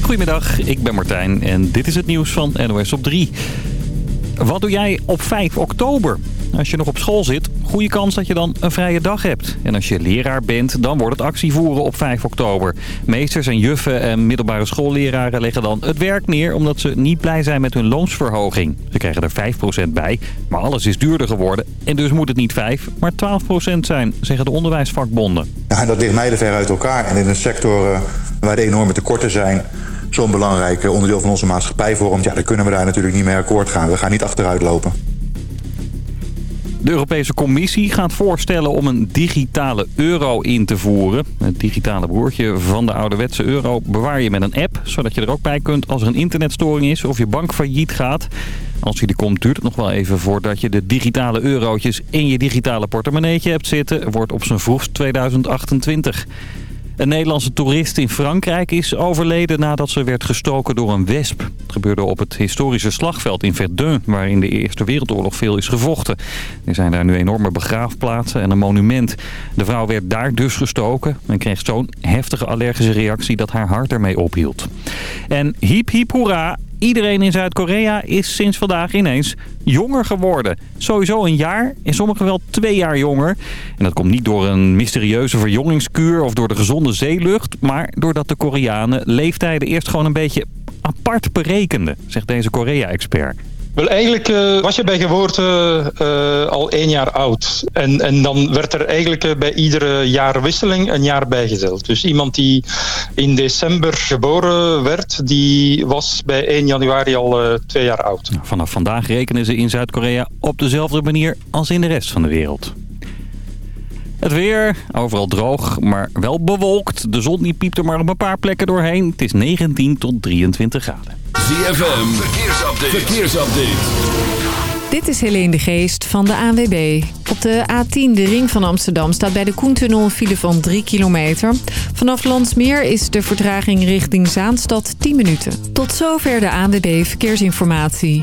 Goedemiddag, ik ben Martijn en dit is het nieuws van NOS op 3. Wat doe jij op 5 oktober? Als je nog op school zit, goede kans dat je dan een vrije dag hebt. En als je leraar bent, dan wordt het actievoeren op 5 oktober. Meesters en juffen en middelbare schoolleraren leggen dan het werk neer... omdat ze niet blij zijn met hun loonsverhoging. Ze krijgen er 5% bij, maar alles is duurder geworden. En dus moet het niet 5, maar 12% zijn, zeggen de onderwijsvakbonden. Ja, dat ligt mijlenver uit elkaar. En in een sector uh, waar de enorme tekorten zijn zo'n belangrijk eh, onderdeel van onze maatschappij vormt... ja, dan kunnen we daar natuurlijk niet mee akkoord gaan. We gaan niet achteruit lopen. De Europese Commissie gaat voorstellen om een digitale euro in te voeren. Het digitale broertje van de ouderwetse euro bewaar je met een app... zodat je er ook bij kunt als er een internetstoring is of je bank failliet gaat. Als die er komt duurt het nog wel even voordat je de digitale eurotjes... in je digitale portemonneetje hebt zitten. Wordt op zijn vroegst 2028. Een Nederlandse toerist in Frankrijk is overleden nadat ze werd gestoken door een wesp. Het gebeurde op het historische slagveld in Verdun, waar in de Eerste Wereldoorlog veel is gevochten. Er zijn daar nu enorme begraafplaatsen en een monument. De vrouw werd daar dus gestoken en kreeg zo'n heftige allergische reactie dat haar hart ermee ophield. En hiep hiep hoera, Iedereen in Zuid-Korea is sinds vandaag ineens jonger geworden. Sowieso een jaar, in sommigen wel twee jaar jonger. En dat komt niet door een mysterieuze verjongingskuur of door de gezonde zeelucht... maar doordat de Koreanen leeftijden eerst gewoon een beetje apart berekenden, zegt deze Korea-expert. Wel, eigenlijk uh, was je bij geboorte uh, al één jaar oud. En, en dan werd er eigenlijk uh, bij iedere jaarwisseling een jaar bijgeteld. Dus iemand die in december geboren werd, die was bij 1 januari al twee jaar oud. Vanaf vandaag rekenen ze in Zuid-Korea op dezelfde manier als in de rest van de wereld. Het weer, overal droog, maar wel bewolkt. De zon die piept er maar op een paar plekken doorheen. Het is 19 tot 23 graden. ZFM, verkeersupdate. verkeersupdate. Dit is Helene de Geest van de ANWB. Op de A10, de ring van Amsterdam, staat bij de Koentunnel een file van 3 kilometer. Vanaf Landsmeer is de vertraging richting Zaanstad 10 minuten. Tot zover de ANWB Verkeersinformatie.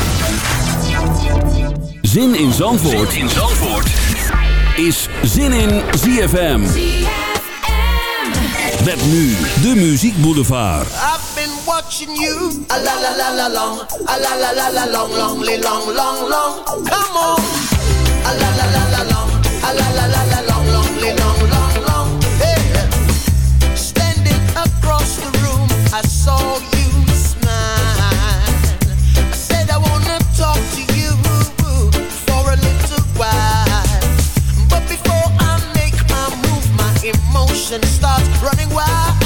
Zin in Zandvoort, zin in Zandvoort. is Zin in ZFM. Met nu de Muziek Boulevard. I've been watching you. A la la la la long. A la la la la long, long, long, long, long. Come on. A la la la la long. A la la la la long, long, long, long, long. Hey. Standing across the room, I saw my starts running wild.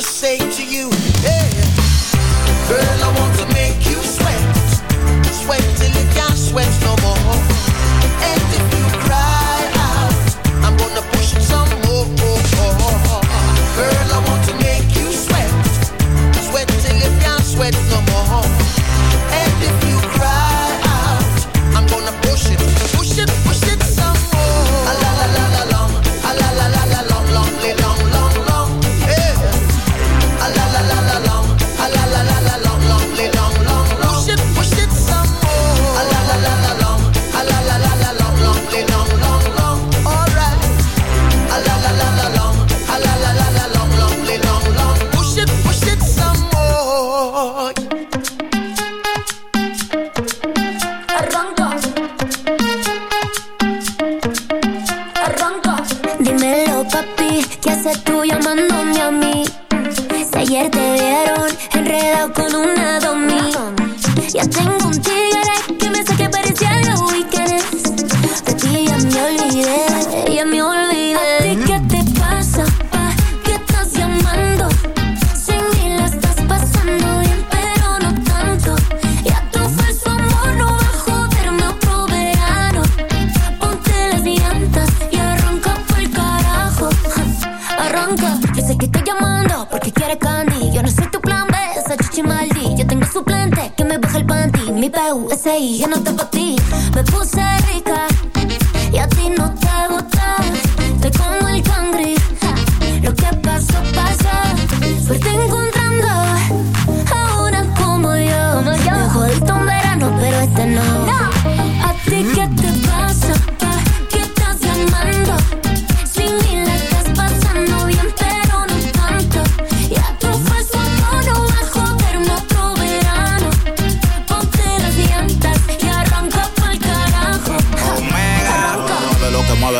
to say baby, USA, yo no te pa' ti. Me puse rica y a ti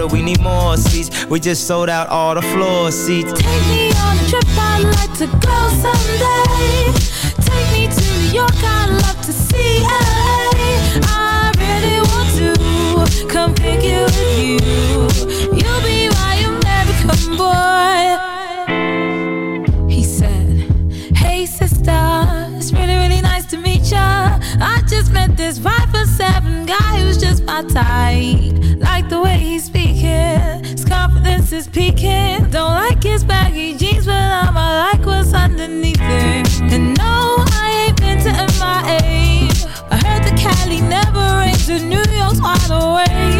Motor, we need more seats. We just sold out all the floor seats. Take me on a trip, I'd like to go someday. Take me to New York, I'd love to see LA. I really want to come pick you with you. You'll be my American boy. I just met this five for seven guy who's just my type. Like the way he's speaking, his confidence is peaking. Don't like his baggy jeans, but I'ma like what's underneath it. And no, I ain't been to MIA. I heard the Cali never rains, and New York's wide awake.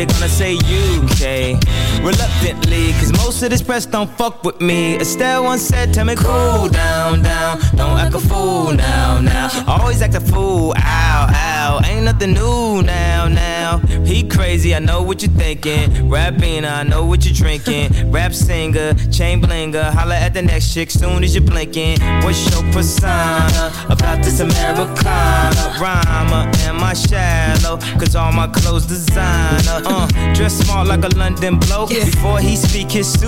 Everybody gonna say UK. Reluctantly, cause most of this press don't fuck with me. Estelle once said, tell me cool down, down. Don't act a fool now, now. Always act a fool, ow, ow. Ain't nothing new now, now. He crazy, I know what you're thinking. Rapping, I know what you're drinking. Rap singer, chain blinger. Holla at the next chick soon as you're blinking. What's your persona about this Americana? Rhymer, am I shallow? Cause all my clothes designer. Uh, dress smart like a London bloke. Before he speak, his suit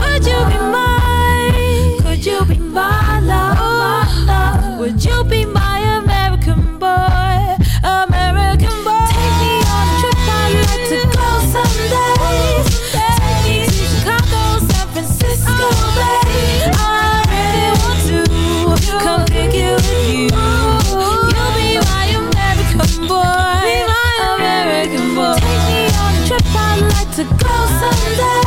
Go someday.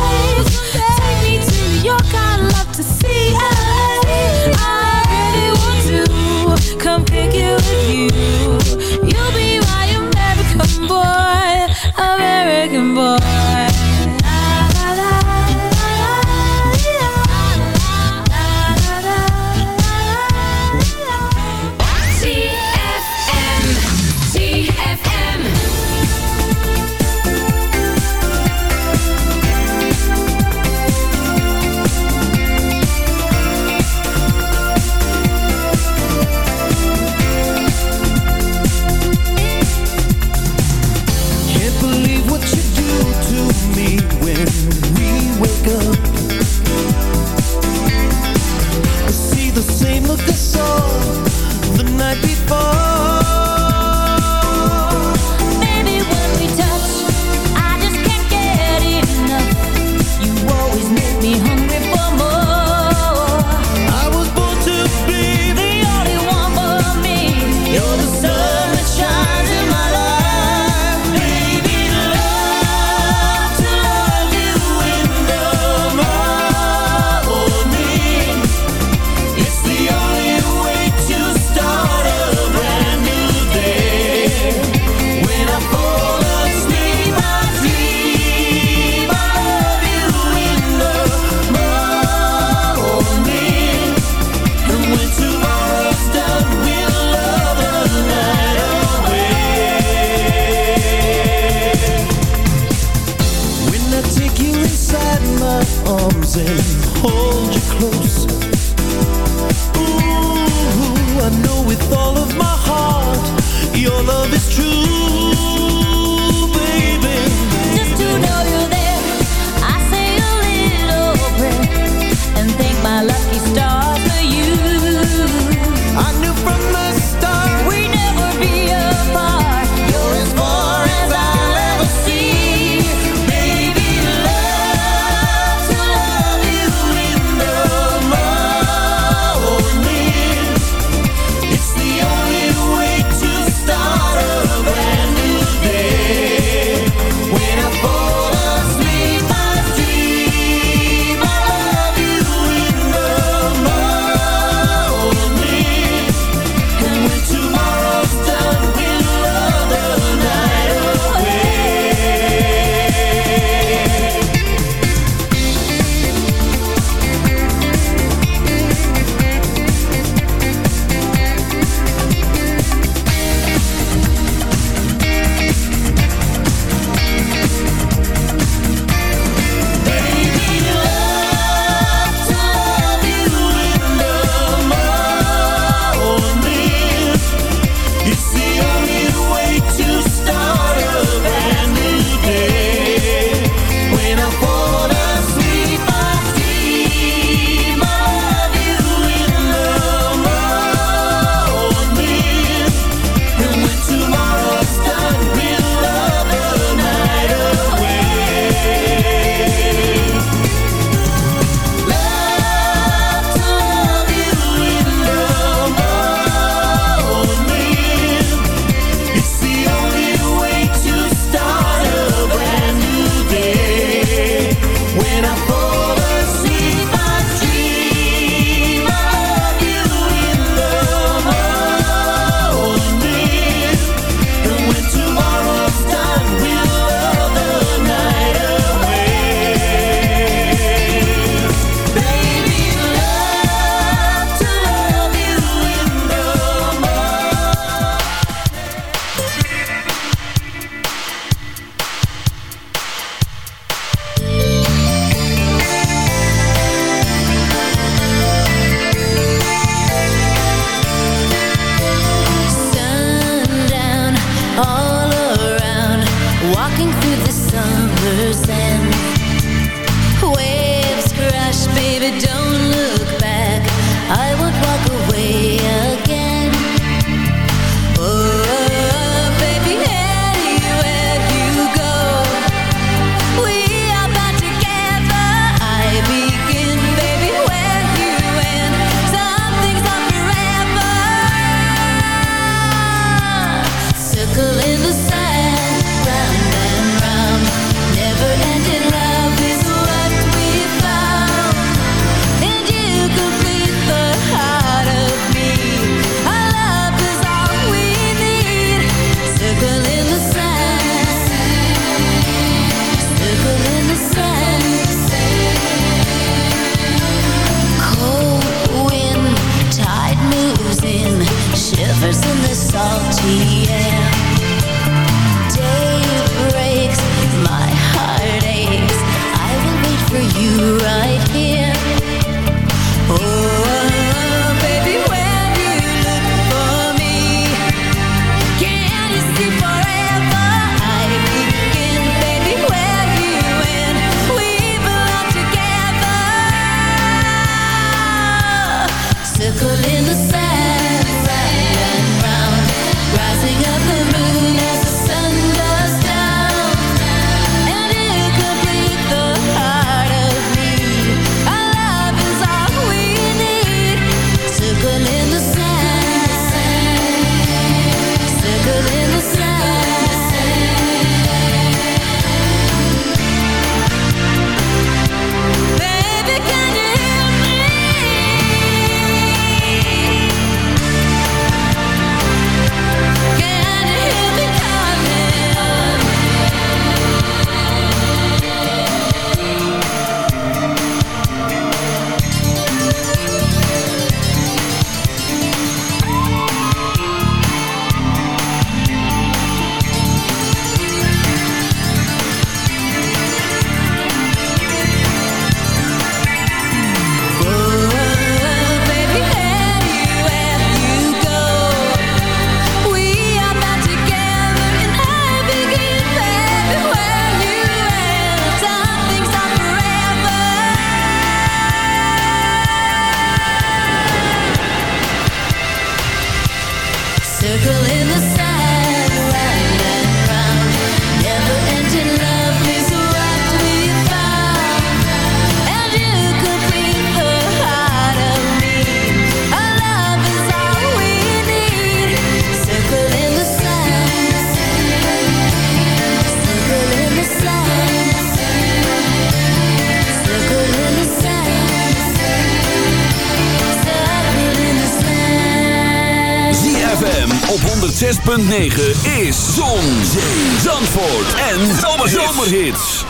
6.9 is Zon, Zee, Zandvoort en Zomerhits.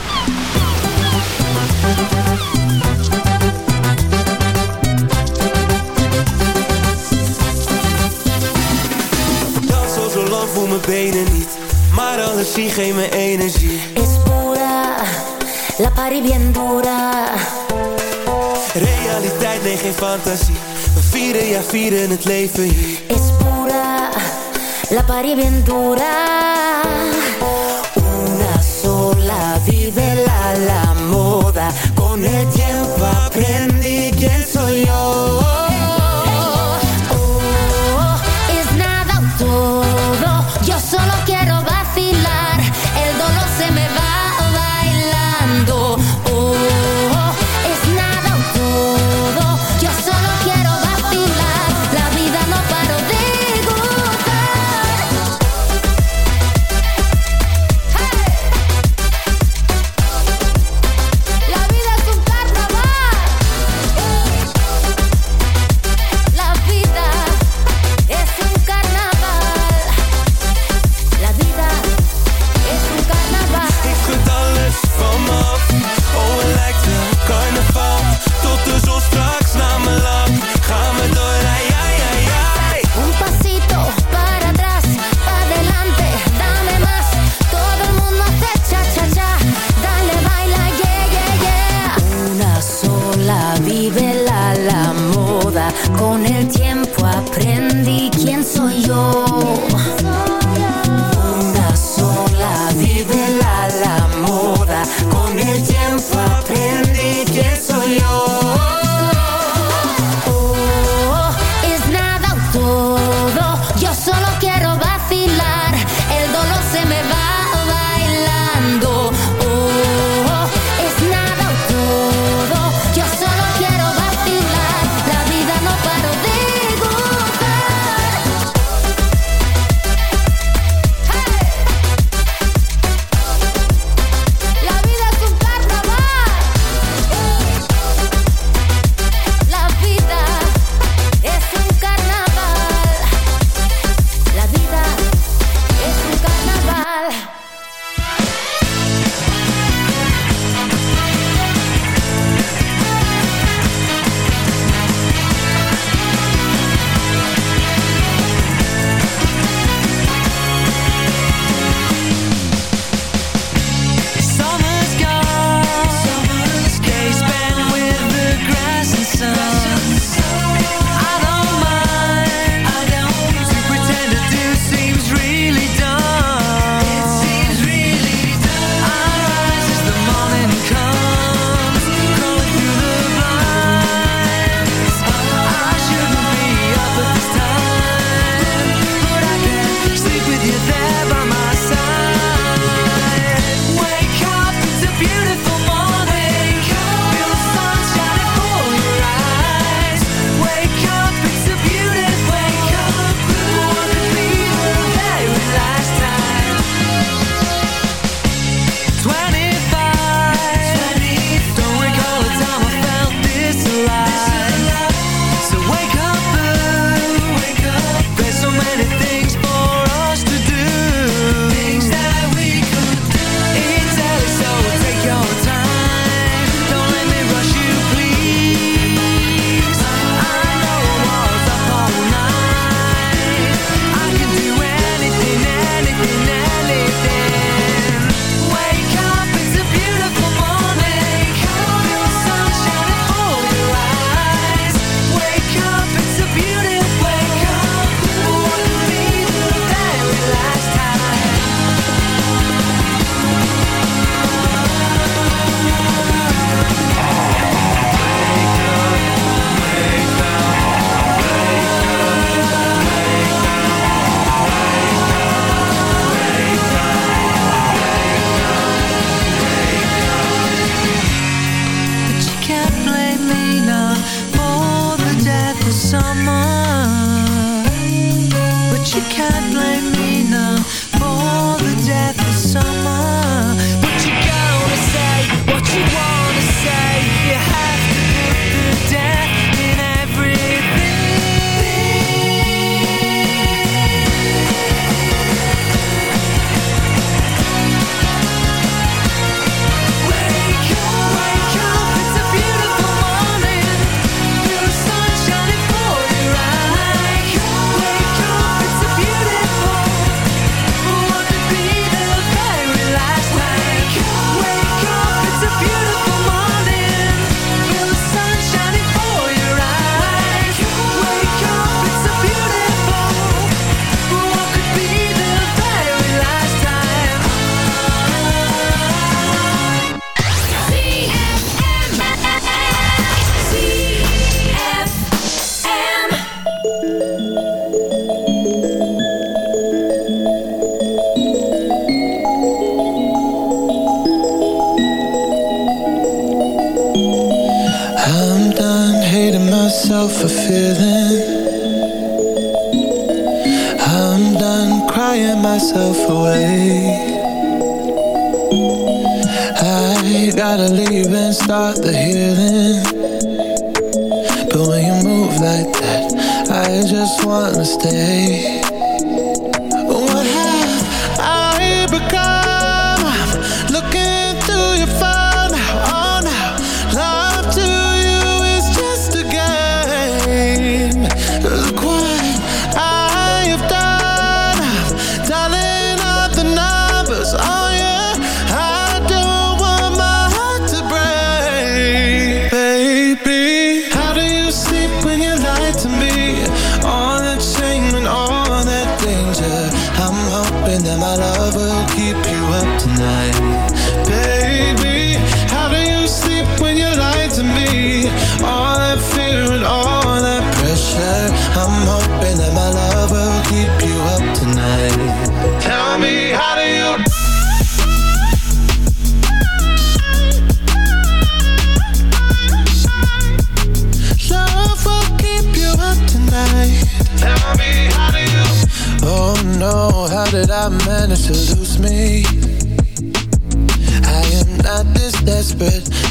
Dan zoals een lang voel mijn benen niet, maar alles zie geen mijn energie. Is pura, la pari bien dura. Realiteit, nee geen fantasie, we vieren, ja vieren het leven hier. Is. la parí bien dura. Una sola, vive la moda, con el tiempo aprende 我有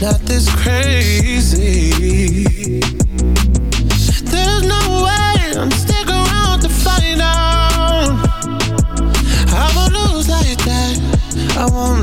not this crazy. There's no way I'm stick around to find out. I won't lose like that. I won't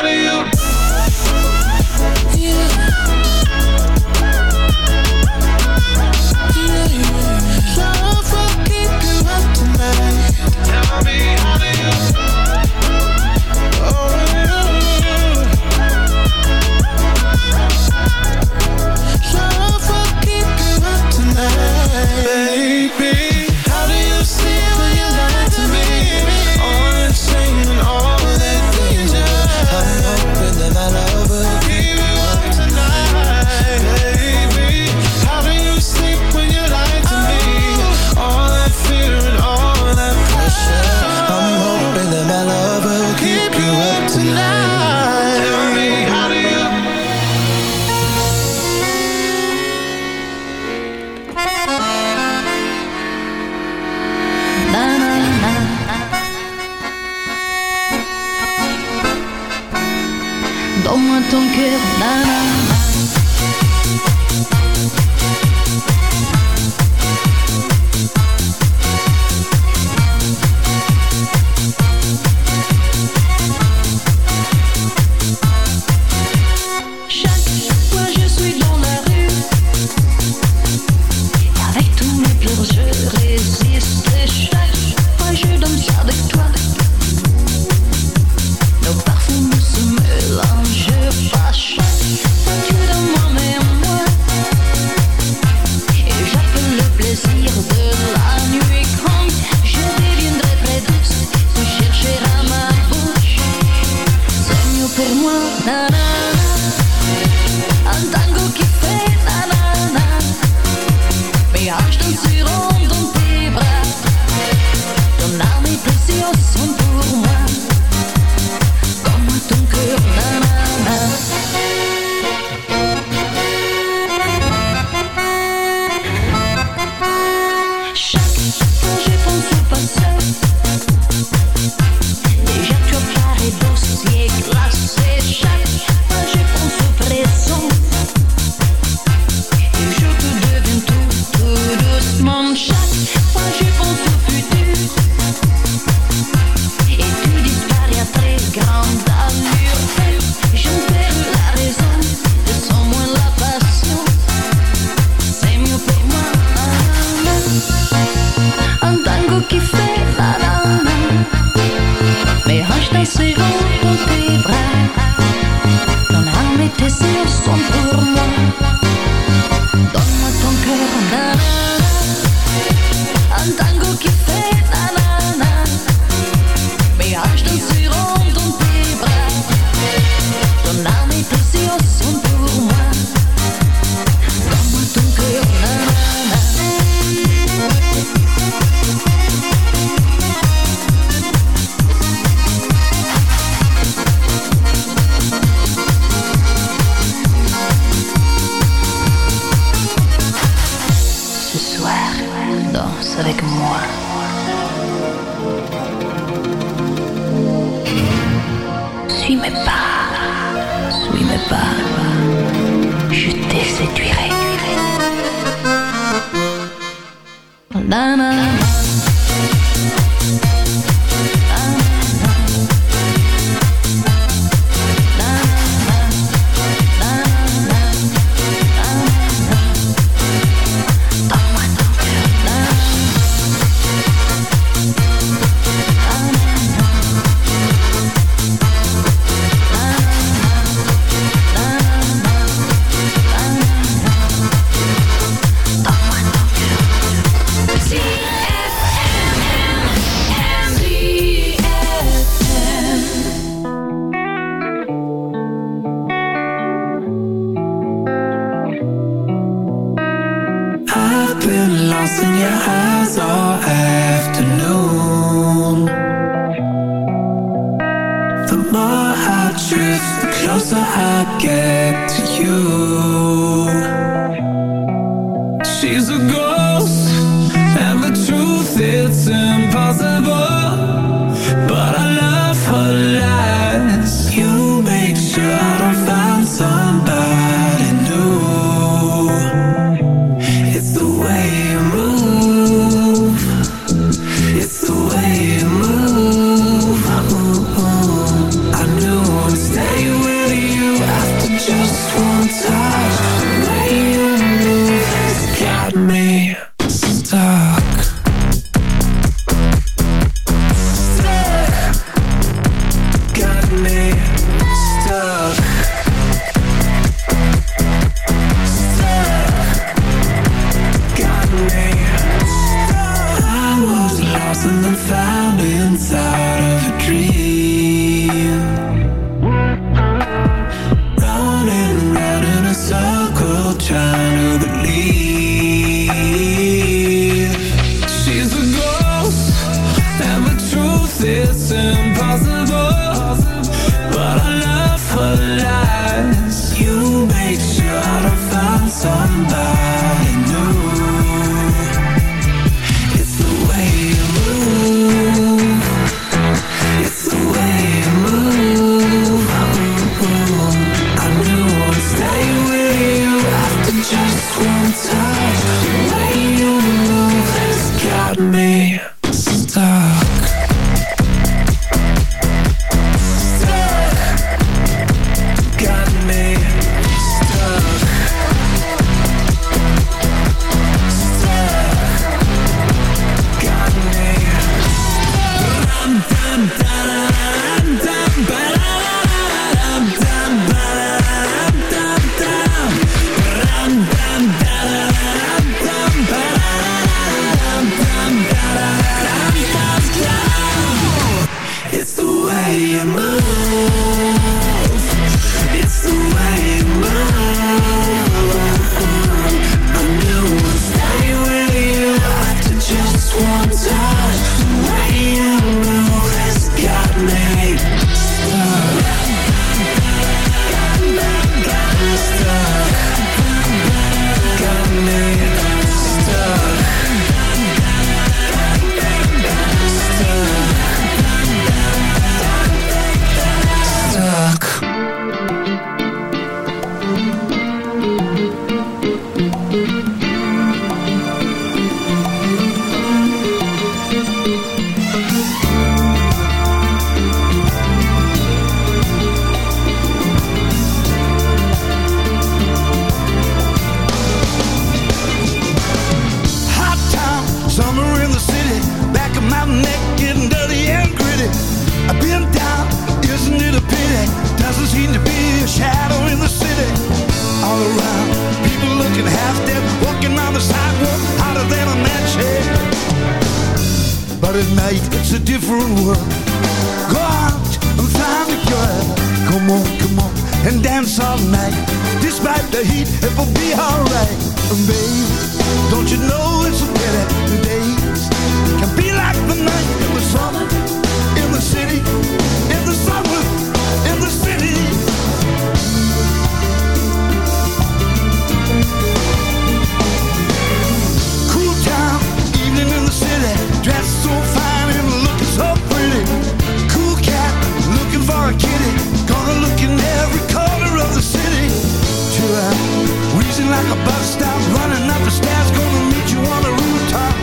Like a bus stop, running up the stairs, gonna meet you on the rooftop.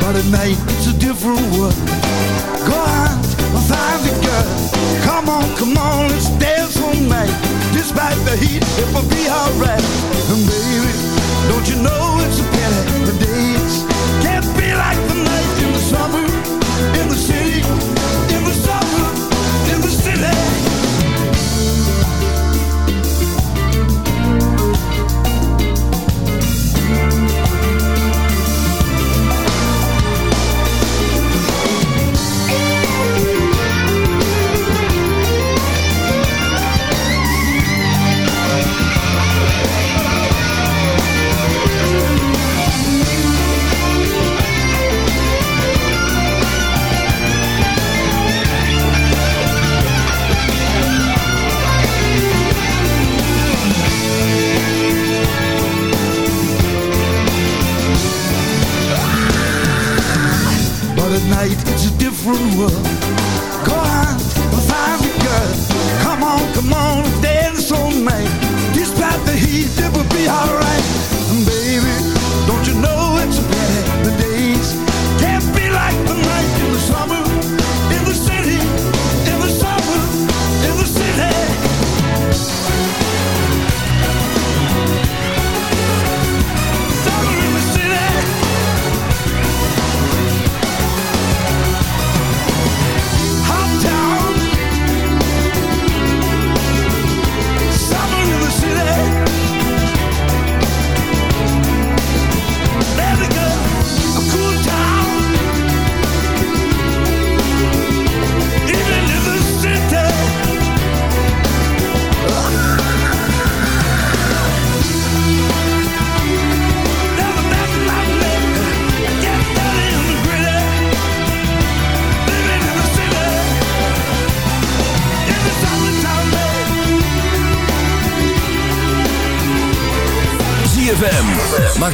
But at night it's a different world. Go find a girl. Come on, come on, let's dance all night. Despite the heat, it will be alright. And baby, don't you know it's a pity world. Go out and find a girl. Come on, come on, dance all night. Despite the heat, it will be alright.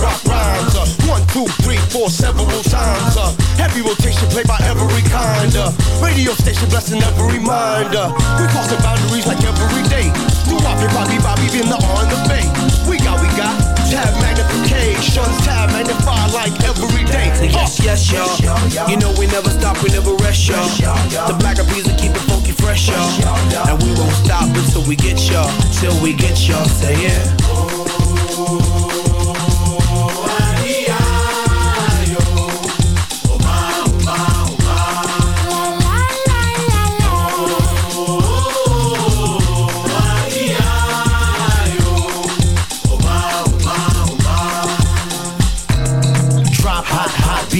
Rock rhymes. Uh, one, two, three, four, several times. Uh, heavy rotation played by every kind. Uh, radio station blessing every mind. Uh, we crossing boundaries like every day. New Bobby, Bobby, Bobby, been the on the bay. We got, we got tab magnification, tab magnify like every day. Say yes, yes, y'all. You know we never stop, we never rest, y'all. The Black Eyed Peas will keep it funky fresh, y'all. And we won't stop until we get y'all. Till we get y'all. Say yeah.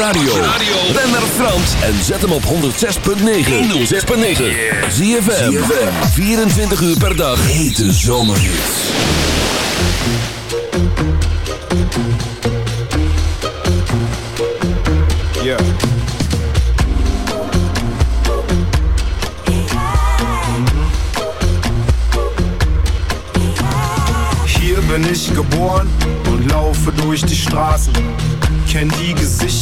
Radio. Ben naar Frans en zet hem op 106.9. 106.9. ZFM. 24 uur per dag. Hete zomerhits. Yeah. Hier bin ich geboren und laufe durch die Straßen. Kenn die Gesichter,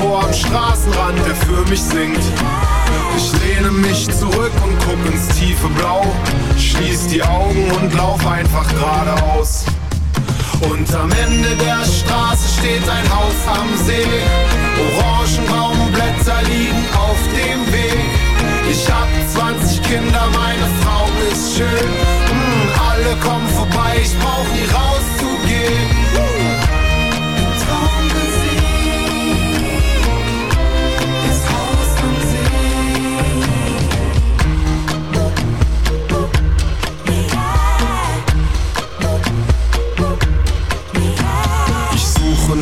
Frauenchor am Straßenrand, der für mich singt. Ich lehne mich zurück und guck ins tiefe Blau. Schließ die Augen und lauf einfach geradeaus. Und am Ende der Straße steht ein Haus am See. Orangenbaumblätter liegen auf dem Weg. Ich hab 20 Kinder, meine Frau ist schön. Mm, alle kommen vorbei, ich brauch nie rauszugehen. Traummusik,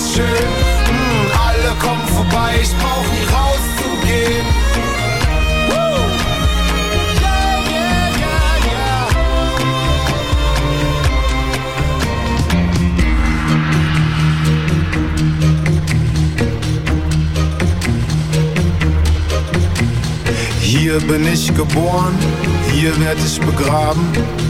ist schön. Mm, alle kommen vorbei, ich brauch nie rauszugehen. Hier bin ich geboren, hier werd ich begraben.